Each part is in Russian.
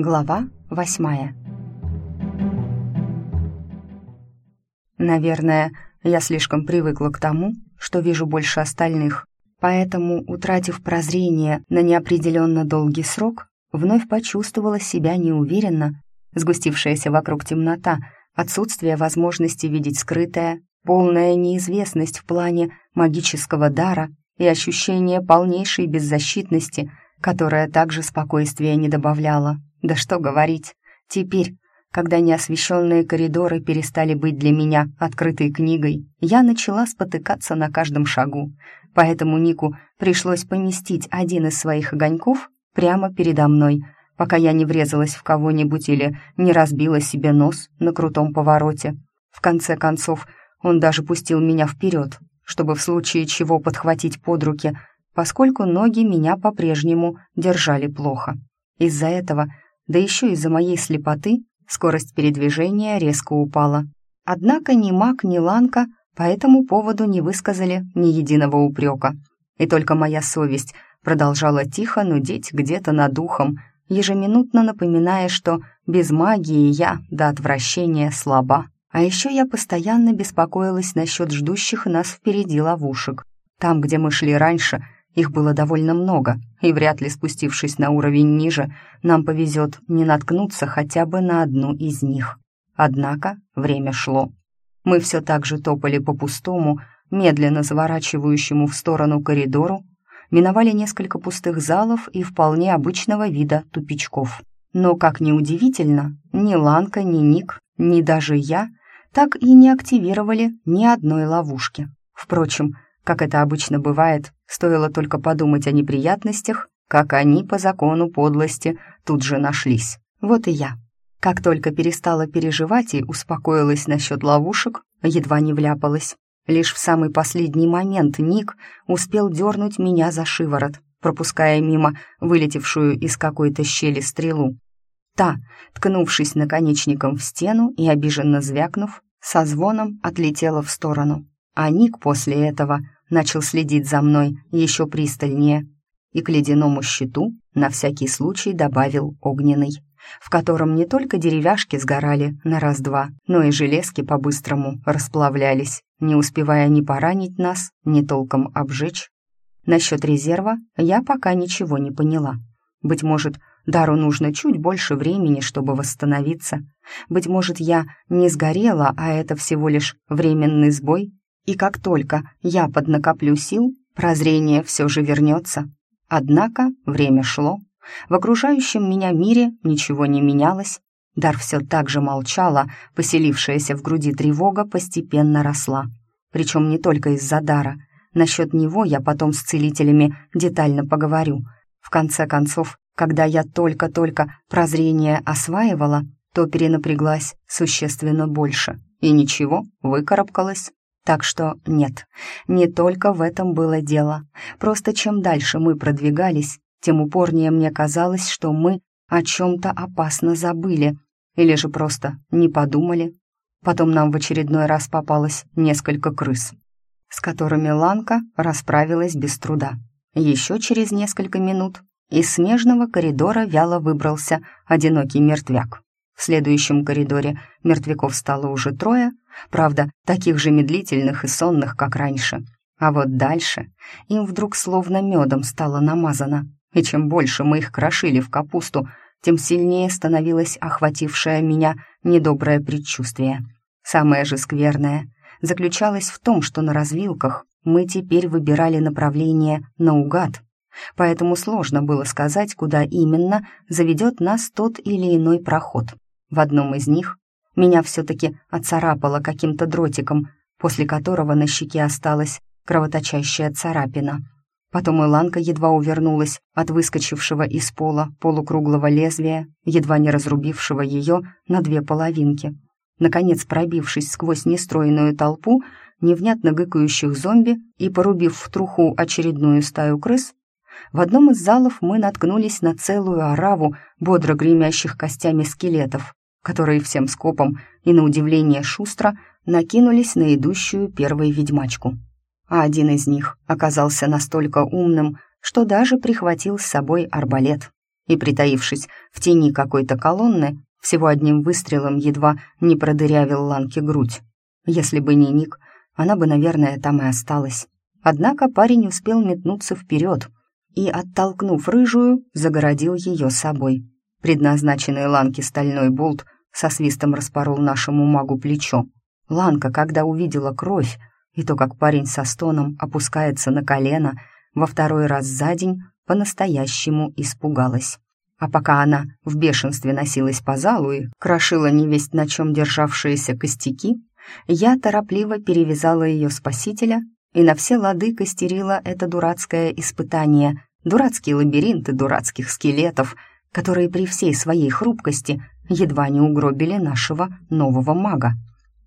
Глава восьмая. Наверное, я слишком привыкла к тому, что вижу больше остальных, поэтому, утратив прозрение на неопределенно долгий срок, вновь почувствовала себя неуверенно, сгустившаяся вокруг темнота, отсутствие возможности видеть скрытое, полная неизвестность в плане магического дара и ощущение полнейшей беззащитности, которая также спокойствия не добавляла. Да что говорить, теперь, когда неосвещенные коридоры перестали быть для меня открытой книгой, я начала спотыкаться на каждом шагу, поэтому Нику пришлось поместить один из своих огоньков прямо передо мной, пока я не врезалась в кого-нибудь или не разбила себе нос на крутом повороте. В конце концов, он даже пустил меня вперед, чтобы в случае чего подхватить под руки, поскольку ноги меня по-прежнему держали плохо. Из-за этого, да еще из-за моей слепоты, скорость передвижения резко упала. Однако ни Мак, ни Ланка по этому поводу не высказали ни единого упрека. И только моя совесть продолжала тихо нудеть где-то над ухом, ежеминутно напоминая, что без магии я до отвращения слаба. А еще я постоянно беспокоилась насчет ждущих нас впереди ловушек. Там, где мы шли раньше, их было довольно много, и вряд ли спустившись на уровень ниже, нам повезет не наткнуться хотя бы на одну из них. Однако время шло. Мы все так же топали по пустому, медленно заворачивающему в сторону коридору, миновали несколько пустых залов и вполне обычного вида тупичков. Но, как ни удивительно, ни Ланка, ни Ник, ни даже я так и не активировали ни одной ловушки. Впрочем, как это обычно бывает, стоило только подумать о неприятностях, как они по закону подлости тут же нашлись. Вот и я. Как только перестала переживать и успокоилась насчет ловушек, едва не вляпалась. Лишь в самый последний момент Ник успел дернуть меня за шиворот, пропуская мимо вылетевшую из какой-то щели стрелу. Та, ткнувшись наконечником в стену и обиженно звякнув, со звоном отлетела в сторону. А Ник после этого начал следить за мной еще пристальнее и к ледяному щиту на всякий случай добавил огненный в котором не только деревяшки сгорали на раз-два, но и железки по-быстрому расплавлялись, не успевая ни поранить нас, ни толком обжечь. Насчет резерва я пока ничего не поняла. Быть может, Дару нужно чуть больше времени, чтобы восстановиться. Быть может, я не сгорела, а это всего лишь временный сбой. И как только я поднакоплю сил, прозрение все же вернется. Однако время шло, в окружающем меня мире ничего не менялось. Дар все так же молчала, поселившаяся в груди тревога постепенно росла. Причем не только из-за дара. Насчет него я потом с целителями детально поговорю. В конце концов, когда я только-только прозрение осваивала, то перенапряглась существенно больше. И ничего, выкарабкалась. Так что нет, не только в этом было дело. Просто чем дальше мы продвигались, тем упорнее мне казалось, что мы о чем-то опасно забыли или же просто не подумали. Потом нам в очередной раз попалось несколько крыс, с которыми Ланка расправилась без труда. Еще через несколько минут из смежного коридора вяло выбрался одинокий мертвяк. В следующем коридоре мертвяков стало уже трое, правда, таких же медлительных и сонных, как раньше. А вот дальше им вдруг словно медом стало намазано и чем больше мы их крошили в капусту, тем сильнее становилось охватившее меня недоброе предчувствие. Самое же скверное заключалось в том, что на развилках мы теперь выбирали направление наугад, поэтому сложно было сказать, куда именно заведет нас тот или иной проход. В одном из них меня все-таки оцарапало каким-то дротиком, после которого на щеке осталась кровоточащая царапина — Потом Иланка едва увернулась от выскочившего из пола полукруглого лезвия, едва не разрубившего ее на две половинки. Наконец, пробившись сквозь нестроенную толпу невнятно гыкающих зомби и порубив в труху очередную стаю крыс, в одном из залов мы наткнулись на целую ораву бодро гремящих костями скелетов, которые всем скопом и, на удивление шустро, накинулись на идущую первой ведьмачку а один из них оказался настолько умным, что даже прихватил с собой арбалет. и, притаившись в тени какой-то колонны, всего одним выстрелом едва не продырявил Ланке грудь. Если бы не Ник, она бы, наверное, там и осталась. Однако парень успел метнуться вперед и, оттолкнув рыжую, загородил ее собой. Предназначенный Ланке стальной болт со свистом распорол нашему магу плечо. Ланка, когда увидела кровь и то, как парень со стоном опускается на колено, во второй раз за день по-настоящему испугалась. А пока она в бешенстве носилась по залу и крошила невесть на чем державшиеся костяки, я торопливо перевязала ее спасителя и на все лады костерила это дурацкое испытание, дурацкие лабиринты дурацких скелетов, которые при всей своей хрупкости едва не угробили нашего нового мага.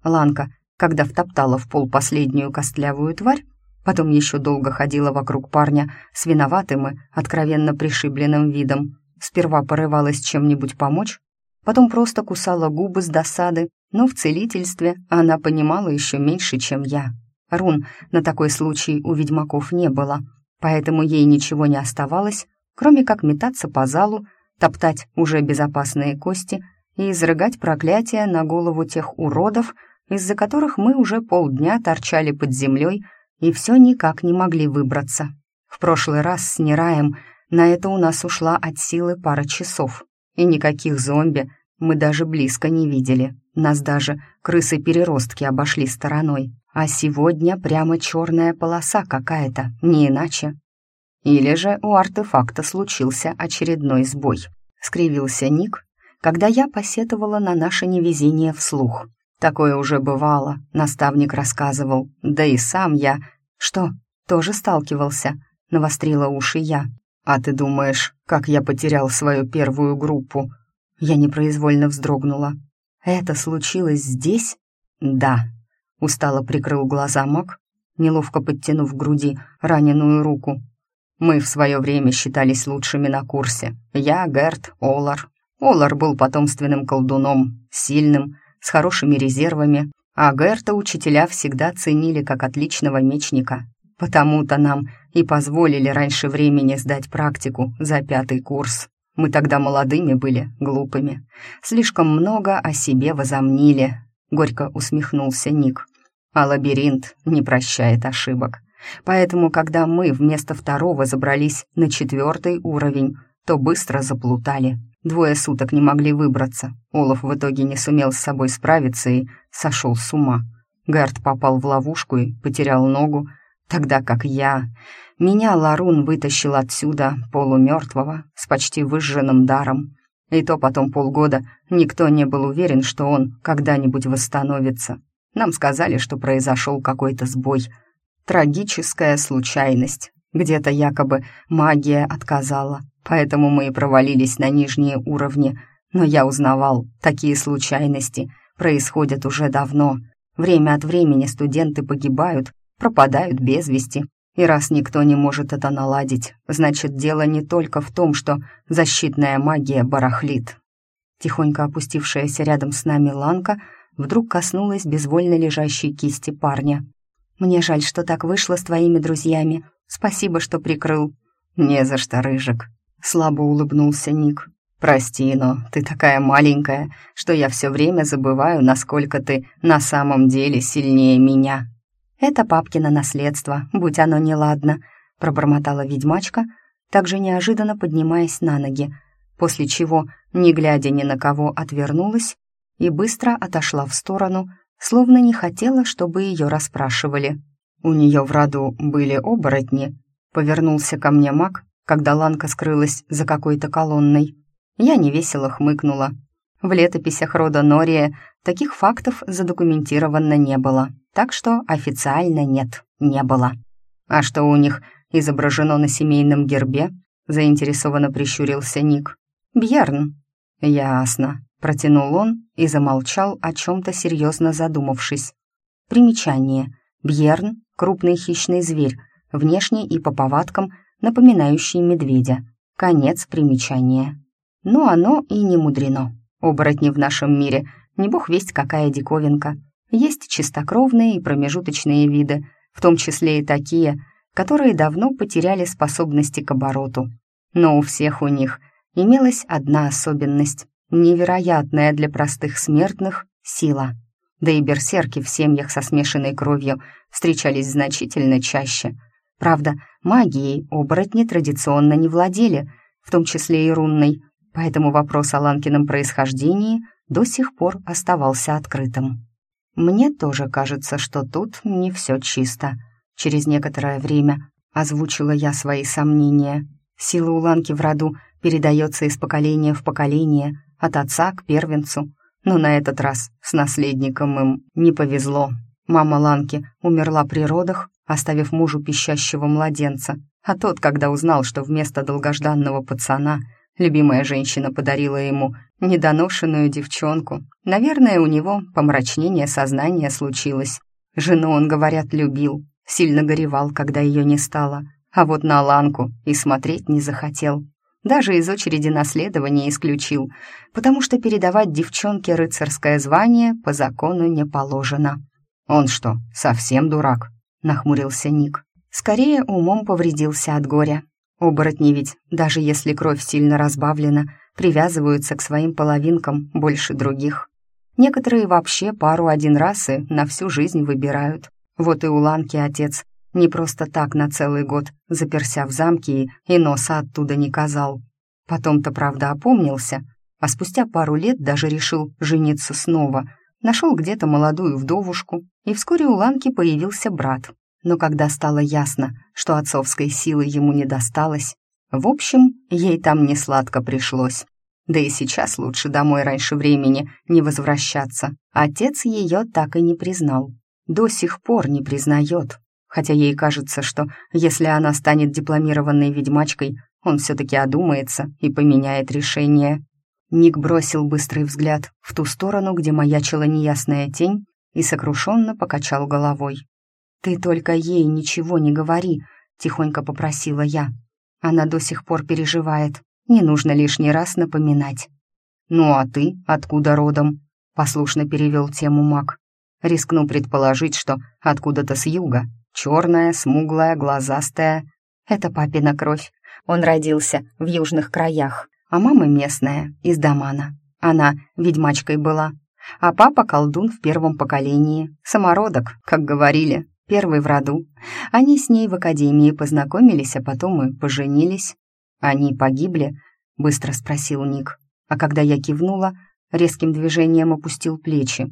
Ланка, когда втоптала в пол последнюю костлявую тварь, потом еще долго ходила вокруг парня с виноватым и откровенно пришибленным видом, сперва порывалась чем-нибудь помочь, потом просто кусала губы с досады, но в целительстве она понимала еще меньше, чем я. Рун на такой случай у ведьмаков не было, поэтому ей ничего не оставалось, кроме как метаться по залу, топтать уже безопасные кости и изрыгать проклятия на голову тех уродов, из-за которых мы уже полдня торчали под землей и все никак не могли выбраться. В прошлый раз с Нераем на это у нас ушла от силы пара часов, и никаких зомби мы даже близко не видели. Нас даже крысы-переростки обошли стороной. А сегодня прямо черная полоса какая-то, не иначе. Или же у артефакта случился очередной сбой. Скривился Ник, когда я посетовала на наше невезение вслух. Такое уже бывало, наставник рассказывал, да и сам я... Что, тоже сталкивался? Навострила уши я. «А ты думаешь, как я потерял свою первую группу?» Я непроизвольно вздрогнула. «Это случилось здесь?» «Да», — устало прикрыл глаза Мак, неловко подтянув к груди раненую руку. «Мы в свое время считались лучшими на курсе. Я, Герт, Олар. Олар был потомственным колдуном, сильным, с хорошими резервами, а Герта учителя всегда ценили как отличного мечника. Потому-то нам и позволили раньше времени сдать практику за пятый курс. Мы тогда молодыми были, глупыми. Слишком много о себе возомнили», — горько усмехнулся Ник. «А лабиринт не прощает ошибок. Поэтому, когда мы вместо второго забрались на четвертый уровень, то быстро заплутали. Двое суток не могли выбраться. Олаф в итоге не сумел с собой справиться и сошел с ума. Гард попал в ловушку и потерял ногу, тогда как я... Меня Ларун вытащил отсюда, полумертвого, с почти выжженным даром. И то потом полгода никто не был уверен, что он когда-нибудь восстановится. Нам сказали, что произошел какой-то сбой. Трагическая случайность. Где-то якобы магия отказала, поэтому мы и провалились на нижние уровни. Но я узнавал, такие случайности происходят уже давно. Время от времени студенты погибают, пропадают без вести, и раз никто не может это наладить, значит, дело не только в том, что защитная магия барахлит. Тихонько опустившаяся рядом с нами Ланка вдруг коснулась безвольно лежащей кисти парня. «Мне жаль, что так вышло с твоими друзьями. Спасибо, что прикрыл». «Не за что, Рыжик», — слабо улыбнулся Ник. «Прости, но ты такая маленькая, что я все время забываю, насколько ты на самом деле сильнее меня». «Это папкино наследство, будь оно неладно», — пробормотала ведьмачка, также неожиданно поднимаясь на ноги, после чего, не глядя ни на кого, отвернулась и быстро отошла в сторону, словно не хотела, чтобы ее расспрашивали. «У нее в роду были оборотни», — повернулся ко мне маг, когда Ланка скрылась за какой-то колонной. Я невесело хмыкнула. В летописях рода Нория таких фактов задокументировано не было, так что официально нет, не было. А что у них изображено на семейном гербе? Заинтересованно прищурился Ник. «Бьерн». «Ясно», — протянул он и замолчал, о чем-то серьезно задумавшись. Примечание. Бьерн — крупный хищный зверь, внешне и по повадкам напоминающий медведя. Конец примечания. Но оно и не мудрено. Оборотни в нашем мире, не бог весть какая диковинка. Есть чистокровные и промежуточные виды, в том числе и такие, которые давно потеряли способности к обороту. Но у всех у них имелась одна особенность, невероятная для простых смертных сила. Да и берсерки в семьях со смешанной кровью встречались значительно чаще. Правда, магией оборотни традиционно не владели, в том числе и рунной, поэтому вопрос о Ланкином происхождении до сих пор оставался открытым. «Мне тоже кажется, что тут не все чисто», — через некоторое время озвучила я свои сомнения. Сила Уланки в роду передается из поколения в поколение, от отца к первенцу. Но на этот раз с наследником им не повезло. Мама Ланки умерла при родах, оставив мужу пищащего младенца. А тот, когда узнал, что вместо долгожданного пацана любимая женщина подарила ему недоношенную девчонку, наверное, у него помрачнение сознания случилось. Жену он, говорят, любил, сильно горевал, когда ее не стало, а вот на Ланку и смотреть не захотел. Даже из очереди наследования исключил, потому что передавать девчонке рыцарское звание по закону не положено. «Он что, совсем дурак?» — нахмурился Ник. Скорее умом повредился от горя. Оборотни ведь, даже если кровь сильно разбавлена, привязываются к своим половинкам больше других. Некоторые вообще пару один раз и на всю жизнь выбирают. Вот и у Ланки отец не просто так на целый год заперся в замке и носа оттуда не казал. Потом-то, правда, опомнился, а спустя пару лет даже решил жениться снова. Нашел где-то молодую вдовушку, и вскоре у Ланки появился брат. Но когда стало ясно, что отцовской силы ему не досталось, в общем, ей там не сладко пришлось. Да и сейчас лучше домой раньше времени не возвращаться. Отец ее так и не признал. До сих пор не признает хотя ей кажется, что если она станет дипломированной ведьмачкой, он все-таки одумается и поменяет решение. Ник бросил быстрый взгляд в ту сторону, где маячила неясная тень, и сокрушенно покачал головой. «Ты только ей ничего не говори», — тихонько попросила я. Она до сих пор переживает, не нужно лишний раз напоминать. «Ну а ты откуда родом?» — послушно перевел тему маг. Рискну предположить, что откуда-то с юга, Черная, смуглая, глазастая. Это папина кровь. Он родился в южных краях, а мама местная, из Дамана. Она ведьмачкой была. А папа колдун в первом поколении, самородок, как говорили, первый в роду. Они с ней в академии познакомились, а потом и поженились. Они погибли? Быстро спросил Ник. А когда я кивнула, резким движением опустил плечи.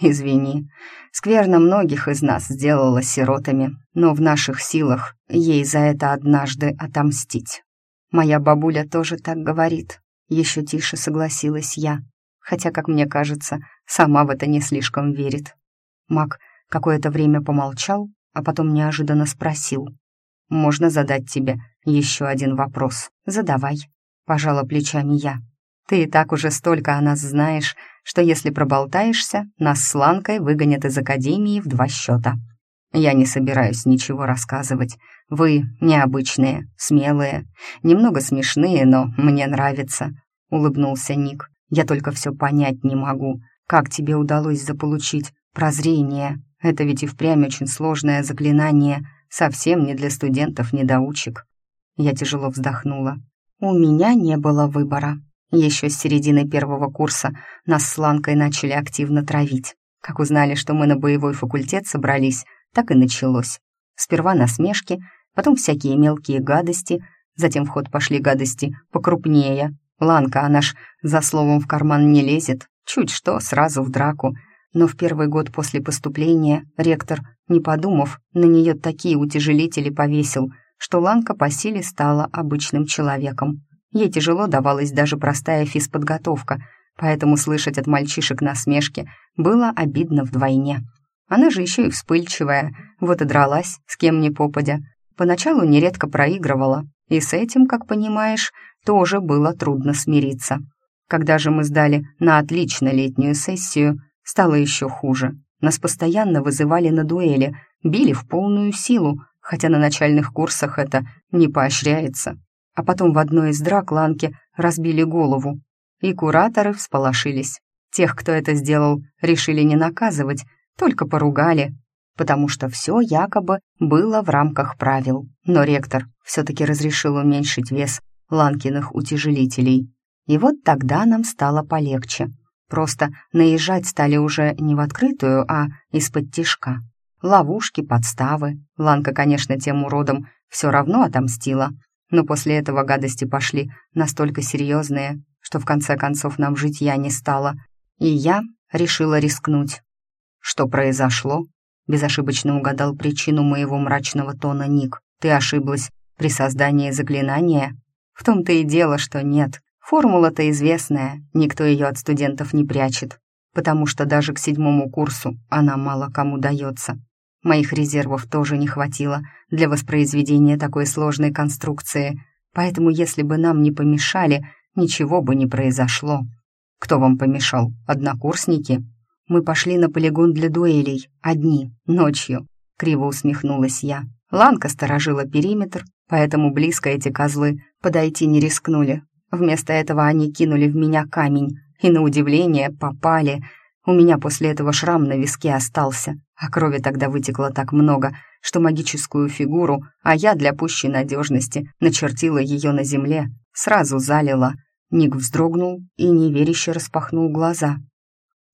Извини, скверно многих из нас сделала сиротами, но в наших силах ей за это однажды отомстить. Моя бабуля тоже так говорит. Еще тише согласилась я, хотя, как мне кажется, сама в это не слишком верит. Мак какое-то время помолчал, а потом неожиданно спросил. «Можно задать тебе еще один вопрос? Задавай», — пожала плечами я. Ты и так уже столько о нас знаешь, что если проболтаешься, нас с Ланкой выгонят из Академии в два счета. Я не собираюсь ничего рассказывать. Вы необычные, смелые, немного смешные, но мне нравится», — улыбнулся Ник. «Я только все понять не могу. Как тебе удалось заполучить прозрение? Это ведь и впрямь очень сложное заклинание, совсем не для студентов-недоучек». Я тяжело вздохнула. «У меня не было выбора. Еще с середины первого курса нас с Ланкой начали активно травить. Как узнали, что мы на боевой факультет собрались, так и началось. Сперва насмешки, потом всякие мелкие гадости, затем в ход пошли гадости покрупнее. Ланка, она ж за словом в карман не лезет, чуть что, сразу в драку. Но в первый год после поступления ректор, не подумав, на нее такие утяжелители повесил, что Ланка по силе стала обычным человеком. Ей тяжело давалась даже простая физподготовка, поэтому слышать от мальчишек насмешки было обидно вдвойне. Она же еще и вспыльчивая, вот и дралась, с кем ни попадя. Поначалу нередко проигрывала, и с этим, как понимаешь, тоже было трудно смириться. Когда же мы сдали на отлично летнюю сессию, стало еще хуже. Нас постоянно вызывали на дуэли, били в полную силу, хотя на начальных курсах это не поощряется а потом в одной из драк Ланке разбили голову, и кураторы всполошились. Тех, кто это сделал, решили не наказывать, только поругали, потому что все якобы было в рамках правил. Но ректор все-таки разрешил уменьшить вес Ланкиных утяжелителей. И вот тогда нам стало полегче. Просто наезжать стали уже не в открытую, а из-под тишка. Ловушки, подставы. Ланка, конечно, тем уродом все равно отомстила. Но после этого гадости пошли настолько серьезные, что в конце концов нам жить я не стала. И я решила рискнуть. Что произошло? Безошибочно угадал причину моего мрачного тона Ник. Ты ошиблась при создании заклинания? В том-то и дело, что нет. Формула-то известная, никто ее от студентов не прячет, потому что даже к седьмому курсу она мало кому дается. Моих резервов тоже не хватило для воспроизведения такой сложной конструкции, поэтому если бы нам не помешали, ничего бы не произошло. Кто вам помешал? Однокурсники? Мы пошли на полигон для дуэлей, одни, ночью. Криво усмехнулась я. Ланка сторожила периметр, поэтому близко эти козлы подойти не рискнули. Вместо этого они кинули в меня камень, и, на удивление, попали — у меня после этого шрам на виске остался, а крови тогда вытекло так много, что магическую фигуру, а я для пущей надежности начертила ее на земле, сразу залила. Ник вздрогнул и неверяще распахнул глаза.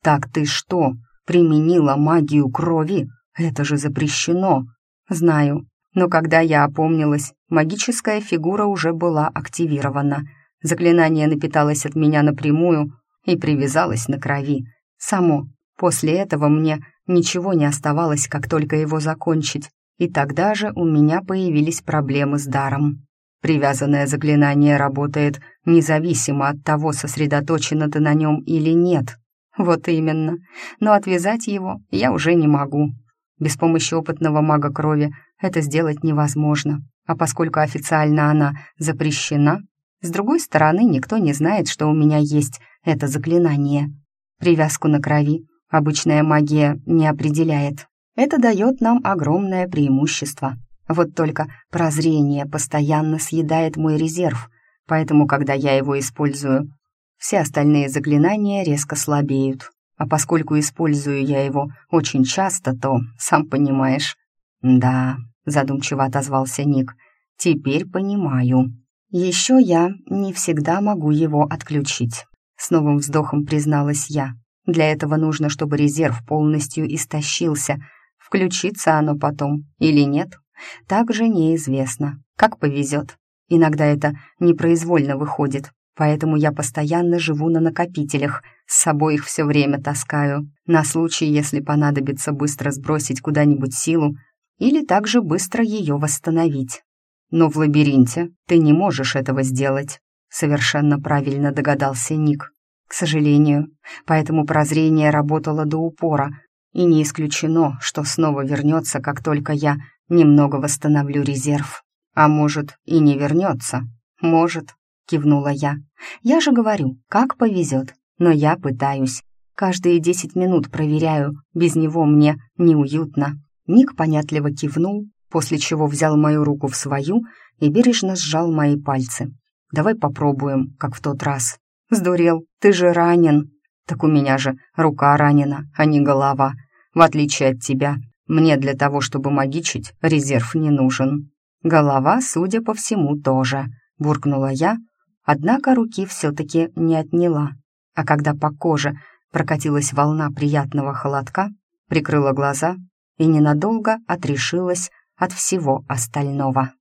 «Так ты что, применила магию крови? Это же запрещено!» «Знаю, но когда я опомнилась, магическая фигура уже была активирована. Заклинание напиталось от меня напрямую и привязалось на крови» Само. После этого мне ничего не оставалось, как только его закончить, и тогда же у меня появились проблемы с даром. Привязанное заклинание работает независимо от того, сосредоточено ты на нем или нет. Вот именно. Но отвязать его я уже не могу. Без помощи опытного мага крови это сделать невозможно. А поскольку официально она запрещена, с другой стороны, никто не знает, что у меня есть это заклинание. Привязку на крови обычная магия не определяет. Это дает нам огромное преимущество. Вот только прозрение постоянно съедает мой резерв, поэтому, когда я его использую, все остальные заклинания резко слабеют. А поскольку использую я его очень часто, то, сам понимаешь... «Да», — задумчиво отозвался Ник, — «теперь понимаю. Еще я не всегда могу его отключить. С новым вздохом призналась я. Для этого нужно, чтобы резерв полностью истощился. Включится оно потом или нет, также неизвестно. Как повезет. Иногда это непроизвольно выходит, поэтому я постоянно живу на накопителях, с собой их все время таскаю, на случай, если понадобится быстро сбросить куда-нибудь силу или также быстро ее восстановить. Но в лабиринте ты не можешь этого сделать. Совершенно правильно догадался Ник. К сожалению, поэтому прозрение работало до упора, и не исключено, что снова вернется, как только я немного восстановлю резерв. А может, и не вернется. Может, кивнула я. Я же говорю, как повезет, но я пытаюсь. Каждые десять минут проверяю, без него мне неуютно. Ник понятливо кивнул, после чего взял мою руку в свою и бережно сжал мои пальцы. Давай попробуем, как в тот раз. Сдурел, ты же ранен. Так у меня же рука ранена, а не голова. В отличие от тебя, мне для того, чтобы магичить, резерв не нужен. Голова, судя по всему, тоже, буркнула я, однако руки все-таки не отняла. А когда по коже прокатилась волна приятного холодка, прикрыла глаза и ненадолго отрешилась от всего остального.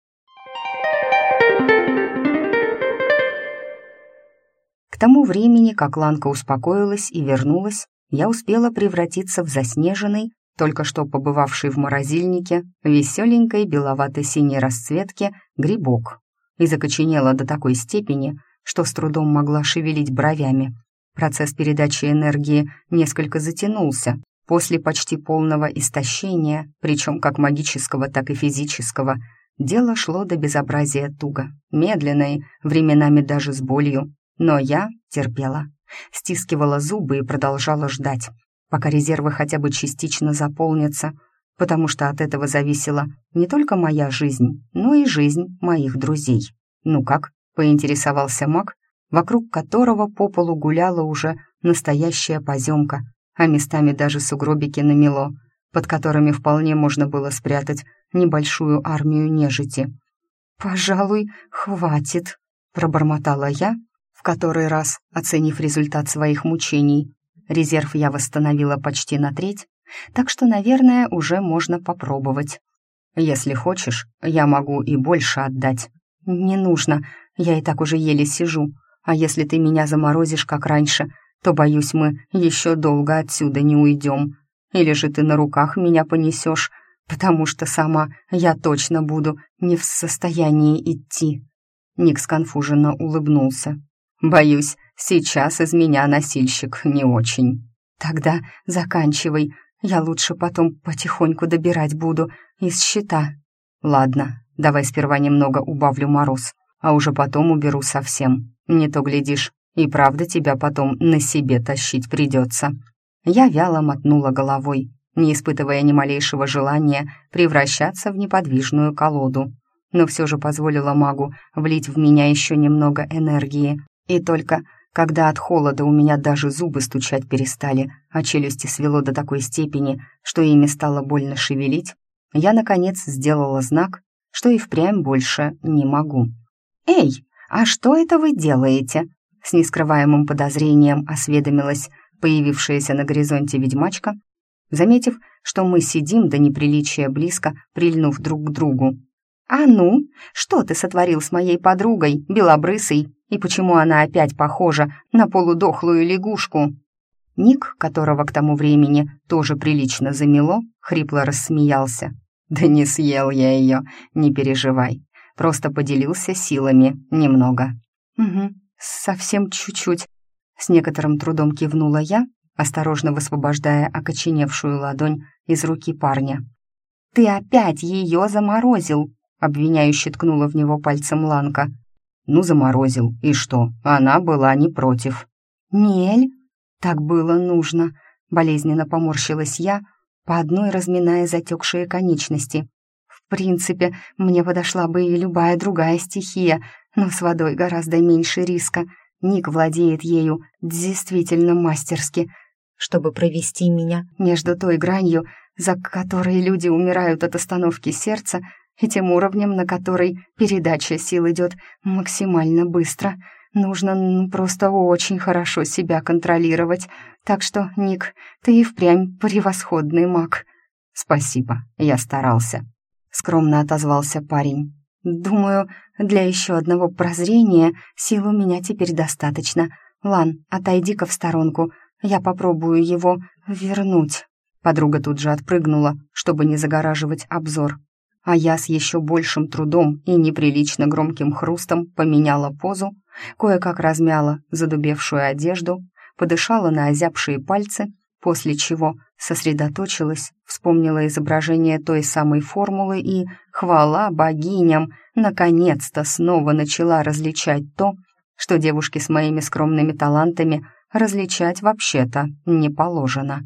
К тому времени, как Ланка успокоилась и вернулась, я успела превратиться в заснеженный, только что побывавший в морозильнике, веселенькой беловато-синей расцветки грибок и закоченела до такой степени, что с трудом могла шевелить бровями. Процесс передачи энергии несколько затянулся. После почти полного истощения, причем как магического, так и физического, дело шло до безобразия туго, медленно и временами даже с болью, но я терпела, стискивала зубы и продолжала ждать, пока резервы хотя бы частично заполнятся, потому что от этого зависела не только моя жизнь, но и жизнь моих друзей. «Ну как?» — поинтересовался маг, вокруг которого по полу гуляла уже настоящая поземка, а местами даже сугробики намело, под которыми вполне можно было спрятать небольшую армию нежити. «Пожалуй, хватит», пробормотала я, в который раз оценив результат своих мучений. Резерв я восстановила почти на треть, так что, наверное, уже можно попробовать. Если хочешь, я могу и больше отдать. Не нужно, я и так уже еле сижу. А если ты меня заморозишь, как раньше, то, боюсь, мы еще долго отсюда не уйдем. Или же ты на руках меня понесешь, потому что сама я точно буду не в состоянии идти». Ник сконфуженно улыбнулся. «Боюсь, сейчас из меня носильщик не очень». «Тогда заканчивай, я лучше потом потихоньку добирать буду из щита». «Ладно, давай сперва немного убавлю мороз, а уже потом уберу совсем. Не то, глядишь, и правда тебя потом на себе тащить придется». Я вяло мотнула головой, не испытывая ни малейшего желания превращаться в неподвижную колоду, но все же позволила магу влить в меня еще немного энергии. И только когда от холода у меня даже зубы стучать перестали, а челюсти свело до такой степени, что ими стало больно шевелить, я, наконец, сделала знак, что и впрямь больше не могу. «Эй, а что это вы делаете?» С нескрываемым подозрением осведомилась появившаяся на горизонте ведьмачка, заметив, что мы сидим до неприличия близко, прильнув друг к другу. «А ну, что ты сотворил с моей подругой, белобрысой, и почему она опять похожа на полудохлую лягушку?» Ник, которого к тому времени тоже прилично замело, хрипло рассмеялся. «Да не съел я ее, не переживай, просто поделился силами немного». «Угу, совсем чуть-чуть», — с некоторым трудом кивнула я, осторожно высвобождая окоченевшую ладонь из руки парня. «Ты опять ее заморозил!» — обвиняюще ткнула в него пальцем Ланка. «Ну, заморозил, и что? Она была не против». «Нель? Так было нужно!» — болезненно поморщилась я, по одной разминая затекшие конечности. «В принципе, мне подошла бы и любая другая стихия, но с водой гораздо меньше риска. Ник владеет ею действительно мастерски, чтобы провести меня между той гранью, за которой люди умирают от остановки сердца, и тем уровнем, на который передача сил идет максимально быстро. Нужно ну, просто очень хорошо себя контролировать. Так что, Ник, ты и впрямь превосходный маг. Спасибо, я старался. Скромно отозвался парень. Думаю, для еще одного прозрения сил у меня теперь достаточно. Лан, отойди-ка в сторонку, я попробую его вернуть». Подруга тут же отпрыгнула, чтобы не загораживать обзор. А я с еще большим трудом и неприлично громким хрустом поменяла позу, кое-как размяла задубевшую одежду, подышала на озябшие пальцы, после чего сосредоточилась, вспомнила изображение той самой формулы и, хвала богиням, наконец-то снова начала различать то, что девушки с моими скромными талантами различать вообще-то не положено.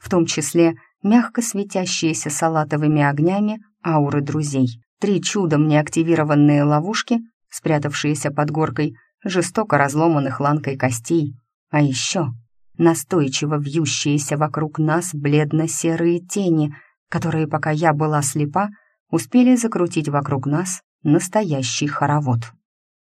В том числе мягко светящиеся салатовыми огнями ауры друзей, три чудом неактивированные ловушки, спрятавшиеся под горкой жестоко разломанных ланкой костей, а еще настойчиво вьющиеся вокруг нас бледно-серые тени, которые, пока я была слепа, успели закрутить вокруг нас настоящий хоровод.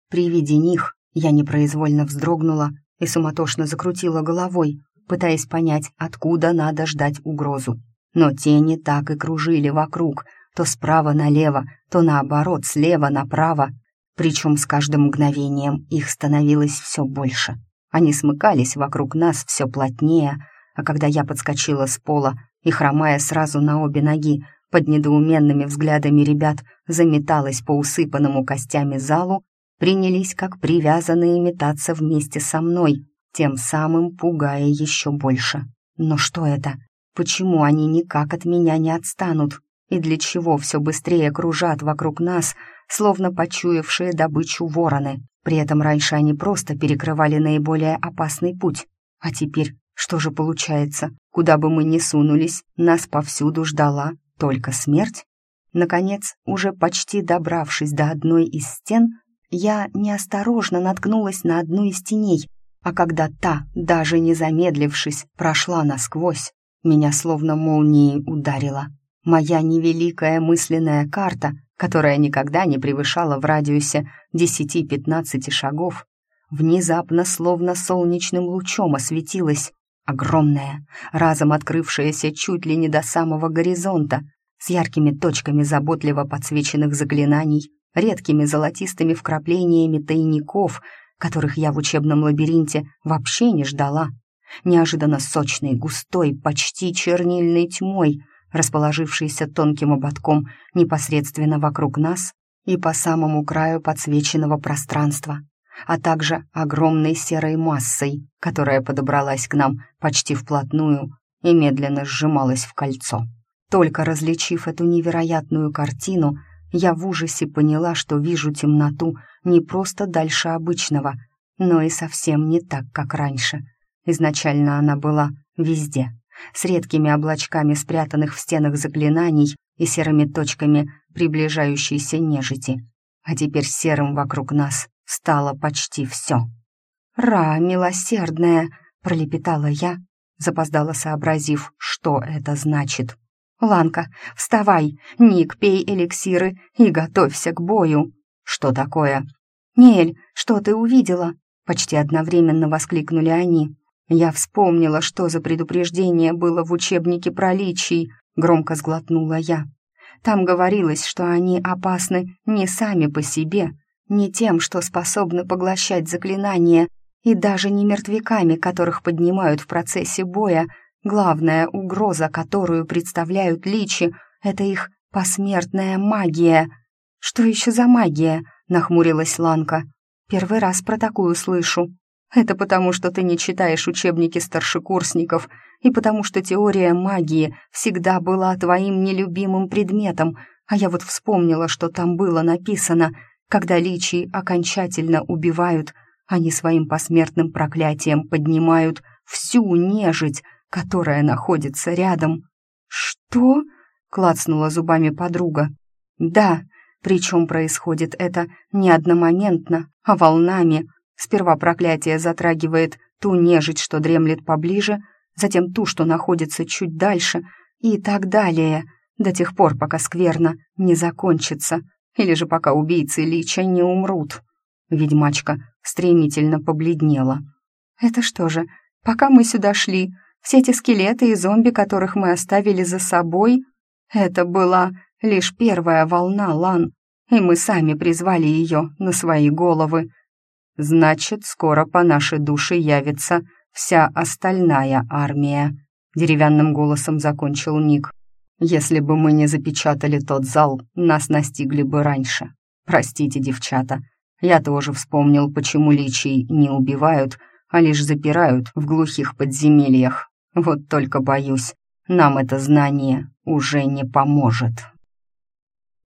При виде них я непроизвольно вздрогнула и суматошно закрутила головой, пытаясь понять, откуда надо ждать угрозу. Но тени так и кружили вокруг, то справа налево, то наоборот, слева направо. Причем с каждым мгновением их становилось все больше. Они смыкались вокруг нас все плотнее, а когда я подскочила с пола и, хромая сразу на обе ноги, под недоуменными взглядами ребят заметалась по усыпанному костями залу, принялись как привязанные метаться вместе со мной, тем самым пугая еще больше. Но что это? Почему они никак от меня не отстанут? И для чего все быстрее кружат вокруг нас, словно почуявшие добычу вороны? При этом раньше они просто перекрывали наиболее опасный путь. А теперь что же получается? Куда бы мы ни сунулись, нас повсюду ждала только смерть? Наконец, уже почти добравшись до одной из стен, я неосторожно наткнулась на одну из теней, а когда та, даже не замедлившись, прошла насквозь, меня словно молнией ударила. Моя невеликая мысленная карта, которая никогда не превышала в радиусе 10-15 шагов, внезапно словно солнечным лучом осветилась, огромная, разом открывшаяся чуть ли не до самого горизонта, с яркими точками заботливо подсвеченных заклинаний, редкими золотистыми вкраплениями тайников, которых я в учебном лабиринте вообще не ждала, неожиданно сочной, густой, почти чернильной тьмой, расположившейся тонким ободком непосредственно вокруг нас и по самому краю подсвеченного пространства, а также огромной серой массой, которая подобралась к нам почти вплотную и медленно сжималась в кольцо. Только различив эту невероятную картину, я в ужасе поняла, что вижу темноту не просто дальше обычного, но и совсем не так, как раньше. Изначально она была везде, с редкими облачками спрятанных в стенах заклинаний и серыми точками приближающейся нежити. А теперь серым вокруг нас стало почти все. «Ра, милосердная!» — пролепетала я, запоздала сообразив, что это значит. «Ланка, вставай! Ник, пей эликсиры и готовься к бою!» «Что такое?» «Нель, что ты увидела?» Почти одновременно воскликнули они. Я вспомнила, что за предупреждение было в учебнике про личий, громко сглотнула я. Там говорилось, что они опасны не сами по себе, не тем, что способны поглощать заклинания, и даже не мертвяками, которых поднимают в процессе боя. Главная угроза, которую представляют личи, это их посмертная магия. «Что еще за магия?» — нахмурилась Ланка. «Первый раз про такую слышу». «Это потому, что ты не читаешь учебники старшекурсников, и потому что теория магии всегда была твоим нелюбимым предметом, а я вот вспомнила, что там было написано — когда личии окончательно убивают, они своим посмертным проклятием поднимают всю нежить, которая находится рядом. «Что?» — клацнула зубами подруга. «Да, причем происходит это не одномоментно, а волнами. Сперва проклятие затрагивает ту нежить, что дремлет поближе, затем ту, что находится чуть дальше, и так далее, до тех пор, пока скверно не закончится или же пока убийцы Лича не умрут. Ведьмачка стремительно побледнела. «Это что же, пока мы сюда шли, все эти скелеты и зомби, которых мы оставили за собой, это была лишь первая волна Лан, и мы сами призвали ее на свои головы. Значит, скоро по нашей душе явится вся остальная армия», — деревянным голосом закончил Ник. Если бы мы не запечатали тот зал, нас настигли бы раньше. Простите, девчата. Я тоже вспомнил, почему личий не убивают, а лишь запирают в глухих подземельях. Вот только боюсь, нам это знание уже не поможет».